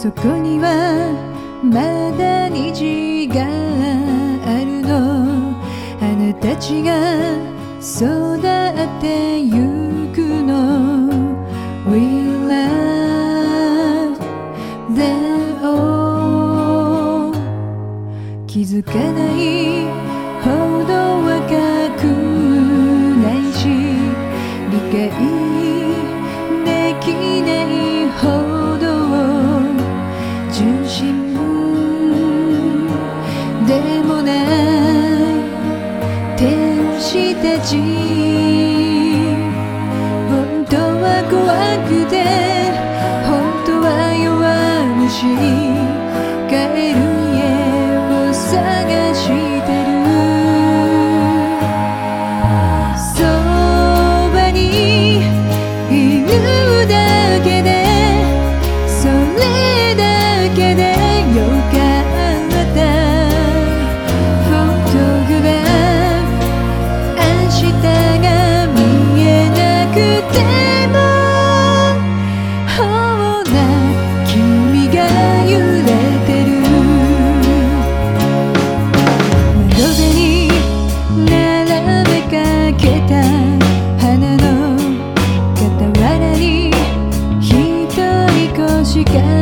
そこにはまだ虹があるの。あなたちが育ってゆくの。We love them all. 気づかないほど若くないし理解できない。でもない天使たち本当は怖くて。you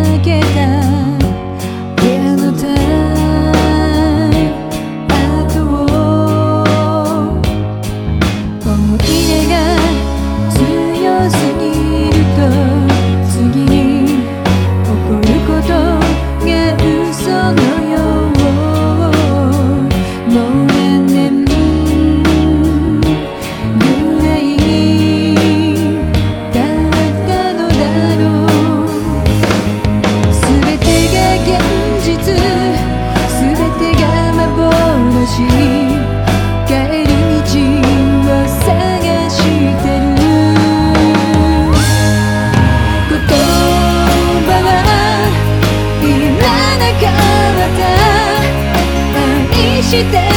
して